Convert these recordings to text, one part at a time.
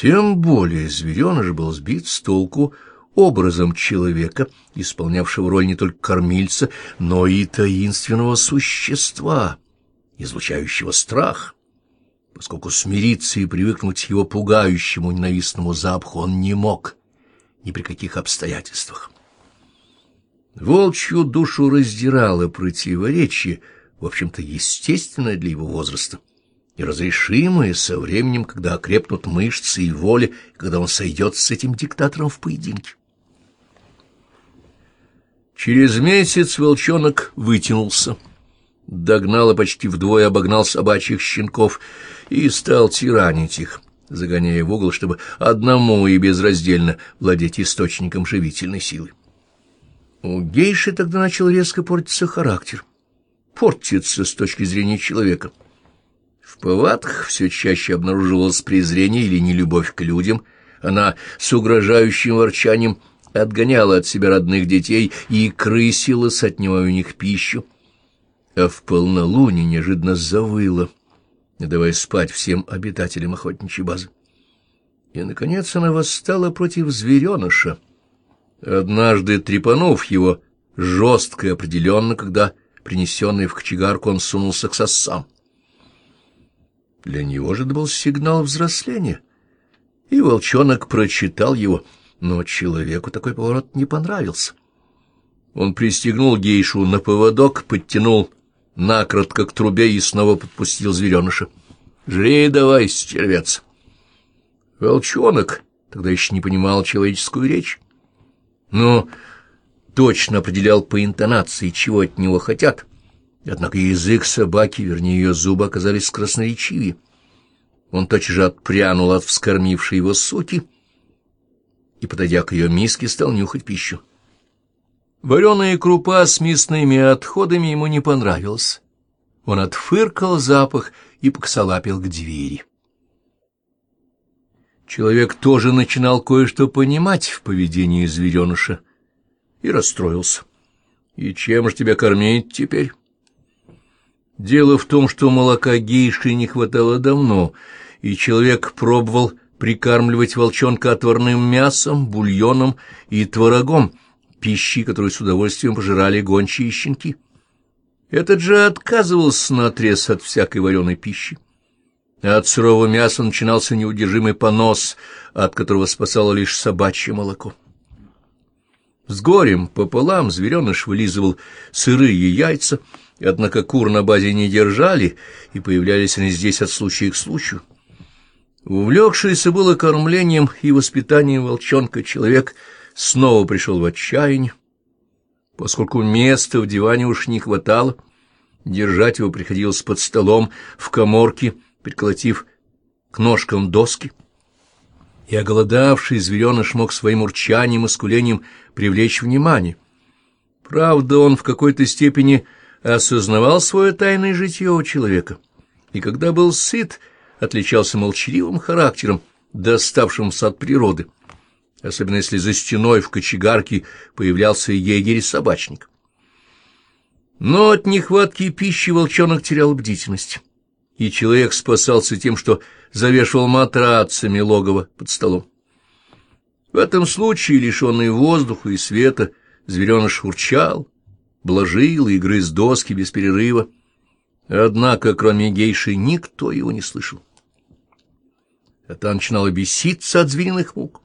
Тем более звереныш был сбит с толку образом человека, исполнявшего роль не только кормильца, но и таинственного существа, излучающего страх. Поскольку смириться и привыкнуть к его пугающему ненавистному запаху он не мог ни при каких обстоятельствах. Волчью душу раздирало противоречие, в общем-то, естественное для его возраста, и разрешимое со временем, когда окрепнут мышцы и воля, когда он сойдет с этим диктатором в поединке. Через месяц волчонок вытянулся, догнал и почти вдвое обогнал собачьих щенков и стал тиранить их, загоняя в угол, чтобы одному и безраздельно владеть источником живительной силы. У гейши тогда начал резко портиться характер. Портится с точки зрения человека. В повадках все чаще обнаруживалось презрение или нелюбовь к людям. Она с угрожающим ворчанием отгоняла от себя родных детей и крысилась, отнимая у них пищу. А в полнолуние неожиданно завыла, не давая спать всем обитателям охотничьей базы. И, наконец, она восстала против звереныша, Однажды трепанув его, жестко и определенно, когда, принесенный в кочегарку, он сунулся к сосам. Для него же это был сигнал взросления, и волчонок прочитал его, но человеку такой поворот не понравился. Он пристегнул гейшу на поводок, подтянул накратко к трубе и снова подпустил звереныша. — Жри давай, стервец! Волчонок тогда еще не понимал человеческую речь но точно определял по интонации, чего от него хотят. Однако язык собаки, вернее, ее зубы, оказались красноречивее. Он тотчас же отпрянул от вскормившей его суки и, подойдя к ее миске, стал нюхать пищу. Вареная крупа с мясными отходами ему не понравилась. Он отфыркал запах и поксалапил к двери. Человек тоже начинал кое-что понимать в поведении звереныша и расстроился. «И чем же тебя кормить теперь?» Дело в том, что молока гейши не хватало давно, и человек пробовал прикармливать волчонка отварным мясом, бульоном и творогом, пищи, которую с удовольствием пожирали гончие щенки. Этот же отказывался наотрез от всякой вареной пищи от сырого мяса начинался неудержимый понос, от которого спасало лишь собачье молоко. С горем пополам звереныш вылизывал сырые яйца, однако кур на базе не держали, и появлялись они здесь от случая к случаю. Увлекшийся было кормлением и воспитанием волчонка человек снова пришел в отчаяние. Поскольку места в диване уж не хватало, держать его приходилось под столом в коморке — приколотив к ножкам доски, и оголодавший звереныш мог своим урчанием и скулением привлечь внимание. Правда, он в какой-то степени осознавал свое тайное житье у человека, и когда был сыт, отличался молчаливым характером, доставшимся от природы, особенно если за стеной в кочегарке появлялся егерь-собачник. Но от нехватки пищи волчонок терял бдительность и человек спасался тем, что завешивал матрацами логово под столом. В этом случае, лишенный воздуха и света, звереныш урчал, блажил и грыз доски без перерыва. Однако, кроме гейши, никто его не слышал. Это начинало беситься от звериных мук.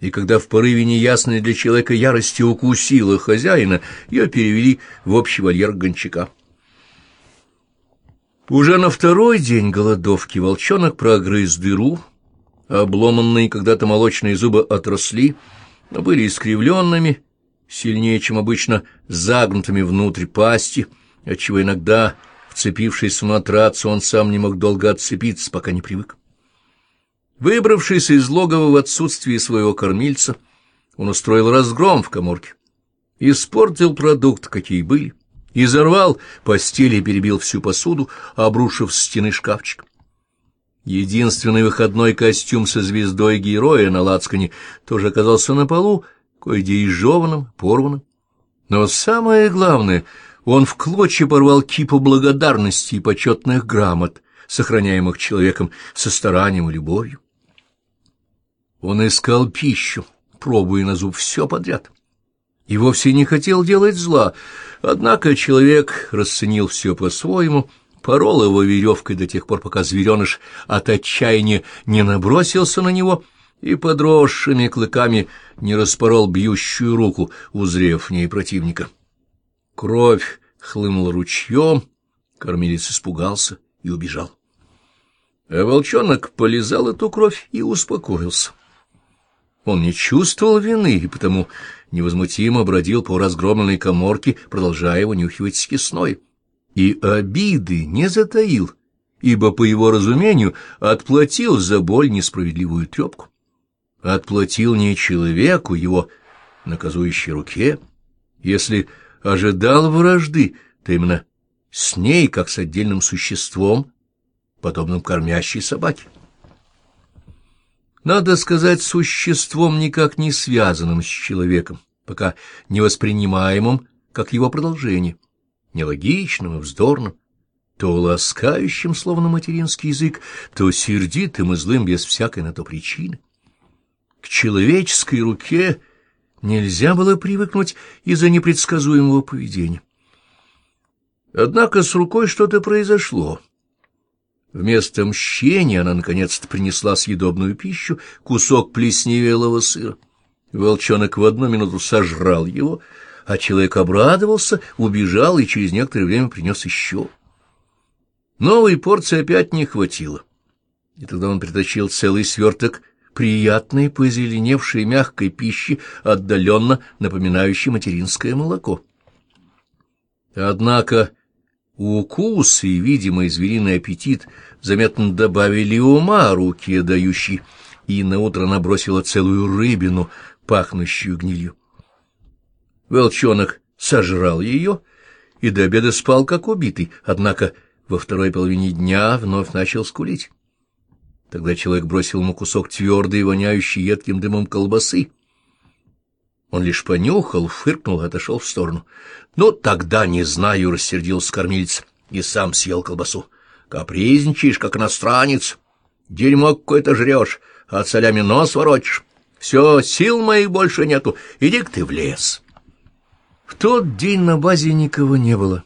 И когда в порыве неясной для человека ярости укусила хозяина, ее перевели в общий вольер гончака. Уже на второй день голодовки волчонок прогрыз дыру, обломанные когда-то молочные зубы отросли, но были искривленными, сильнее, чем обычно, загнутыми внутрь пасти, отчего иногда, вцепившись в матрац, он сам не мог долго отцепиться, пока не привык. Выбравшись из логова в отсутствие своего кормильца, он устроил разгром в коморке, испортил продукт, какие были, Изорвал постель и перебил всю посуду, обрушив с стены шкафчик. Единственный выходной костюм со звездой героя на лацкане тоже оказался на полу, кое-где изжеванным, порванным. Но самое главное, он в клочья порвал кипу благодарности и почетных грамот, сохраняемых человеком со старанием и любовью. Он искал пищу, пробуя на зуб все подряд. И вовсе не хотел делать зла, однако человек расценил все по-своему, порол его веревкой до тех пор, пока звереныш от отчаяния не набросился на него и подросшими клыками не распорол бьющую руку, узрев в ней противника. Кровь хлынула ручьем, кормилец испугался и убежал. А волчонок полизал эту кровь и успокоился. Он не чувствовал вины, и потому невозмутимо бродил по разгромленной коморке, продолжая вынюхивать скисной. И обиды не затаил, ибо, по его разумению, отплатил за боль несправедливую трепку. Отплатил не человеку, его наказующей руке. Если ожидал вражды, то именно с ней, как с отдельным существом, подобным кормящей собаке надо сказать, существом никак не связанным с человеком, пока не воспринимаемым как его продолжение, нелогичным и вздорным, то ласкающим, словно материнский язык, то сердитым и злым без всякой на то причины. К человеческой руке нельзя было привыкнуть из-за непредсказуемого поведения. Однако с рукой что-то произошло. Вместо мщения она наконец-то принесла съедобную пищу, кусок плесневелого сыра. Волчонок в одну минуту сожрал его, а человек обрадовался, убежал и через некоторое время принес еще. Новой порции опять не хватило, и тогда он притащил целый сверток приятной, позеленевшей мягкой пищи, отдаленно напоминающей материнское молоко. Однако Укус и видимый звериный аппетит заметно добавили ума руки дающей, и наутро набросила целую рыбину, пахнущую гнилью. Волчонок сожрал ее и до обеда спал, как убитый, однако во второй половине дня вновь начал скулить. Тогда человек бросил ему кусок твердой, воняющей едким дымом колбасы, он лишь понюхал, фыркнул и отошел в сторону. — Ну, тогда не знаю, — рассердился кормилец, и сам съел колбасу. — Капризничаешь, как иностранец. Дерьмо какое-то жрешь, а солями нос воротишь. Все, сил моих больше нету, иди-ка ты в лес. В тот день на базе никого не было.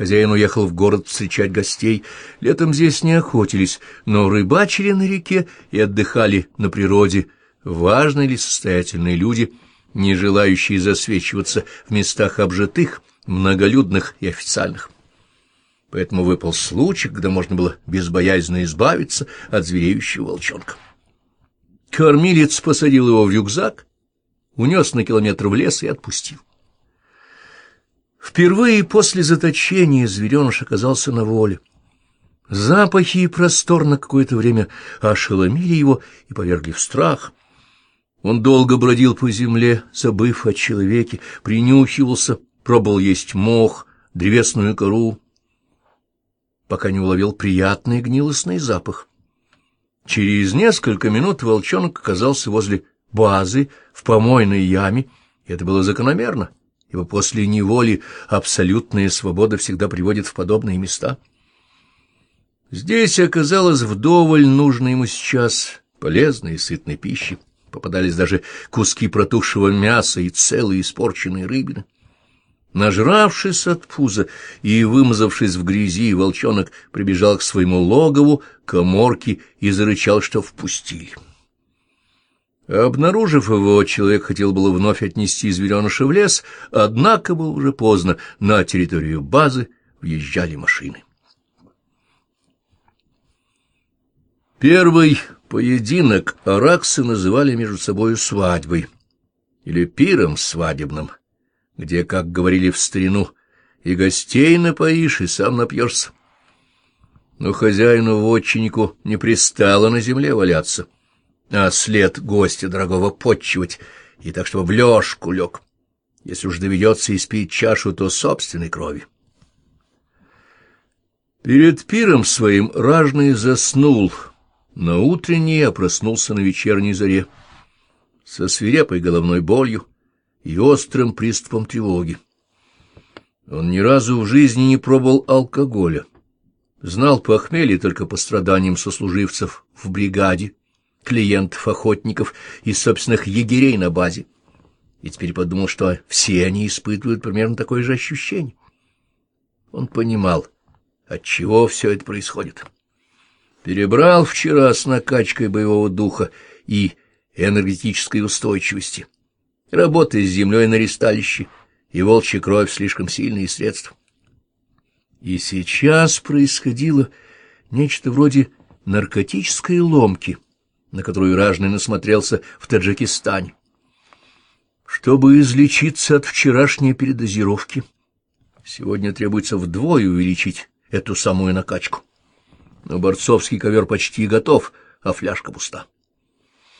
Хозяин уехал в город встречать гостей. Летом здесь не охотились, но рыбачили на реке и отдыхали на природе — важные ли состоятельные люди, не желающие засвечиваться в местах обжитых, многолюдных и официальных. Поэтому выпал случай, когда можно было безбоязненно избавиться от звереющего волчонка. Кормилец посадил его в рюкзак, унес на километр в лес и отпустил. Впервые после заточения звереныш оказался на воле. Запахи и простор на какое-то время ошеломили его и повергли в страх. Он долго бродил по земле, забыв о человеке, принюхивался, пробовал есть мох, древесную кору, пока не уловил приятный гнилостный запах. Через несколько минут волчонок оказался возле базы в помойной яме, и это было закономерно, ибо после неволи абсолютная свобода всегда приводит в подобные места. Здесь оказалось вдоволь нужной ему сейчас полезной и сытной пищи попадались даже куски протухшего мяса и целые испорченные рыбины. Нажравшись от пуза и вымазавшись в грязи, волчонок прибежал к своему логову, коморке и зарычал, что впустили. Обнаружив его, человек хотел было вновь отнести звереныша в лес, однако было уже поздно, на территорию базы въезжали машины. Первый Поединок араксы называли между собой свадьбой или пиром свадебным, где, как говорили в старину, и гостей напоишь, и сам напьешься. Но хозяину-вотчиннику не пристало на земле валяться, а след гостя дорогого подчивать, и так, чтобы в лёжку лег. Если уж доведется испить чашу, то собственной крови. Перед пиром своим ражный заснул — на утренней я проснулся на вечерней заре, со свирепой головной болью и острым приступом тревоги. Он ни разу в жизни не пробовал алкоголя, знал похмелье только по страданиям сослуживцев в бригаде, клиентов, охотников и собственных егерей на базе. И теперь подумал, что все они испытывают примерно такое же ощущение. Он понимал, от чего все это происходит. Перебрал вчера с накачкой боевого духа и энергетической устойчивости. Работая с землей на ресталище, и волчья кровь — слишком сильные средства. И сейчас происходило нечто вроде наркотической ломки, на которую Ражный насмотрелся в Таджикистане. Чтобы излечиться от вчерашней передозировки, сегодня требуется вдвое увеличить эту самую накачку. Но борцовский ковер почти готов, а фляжка пуста.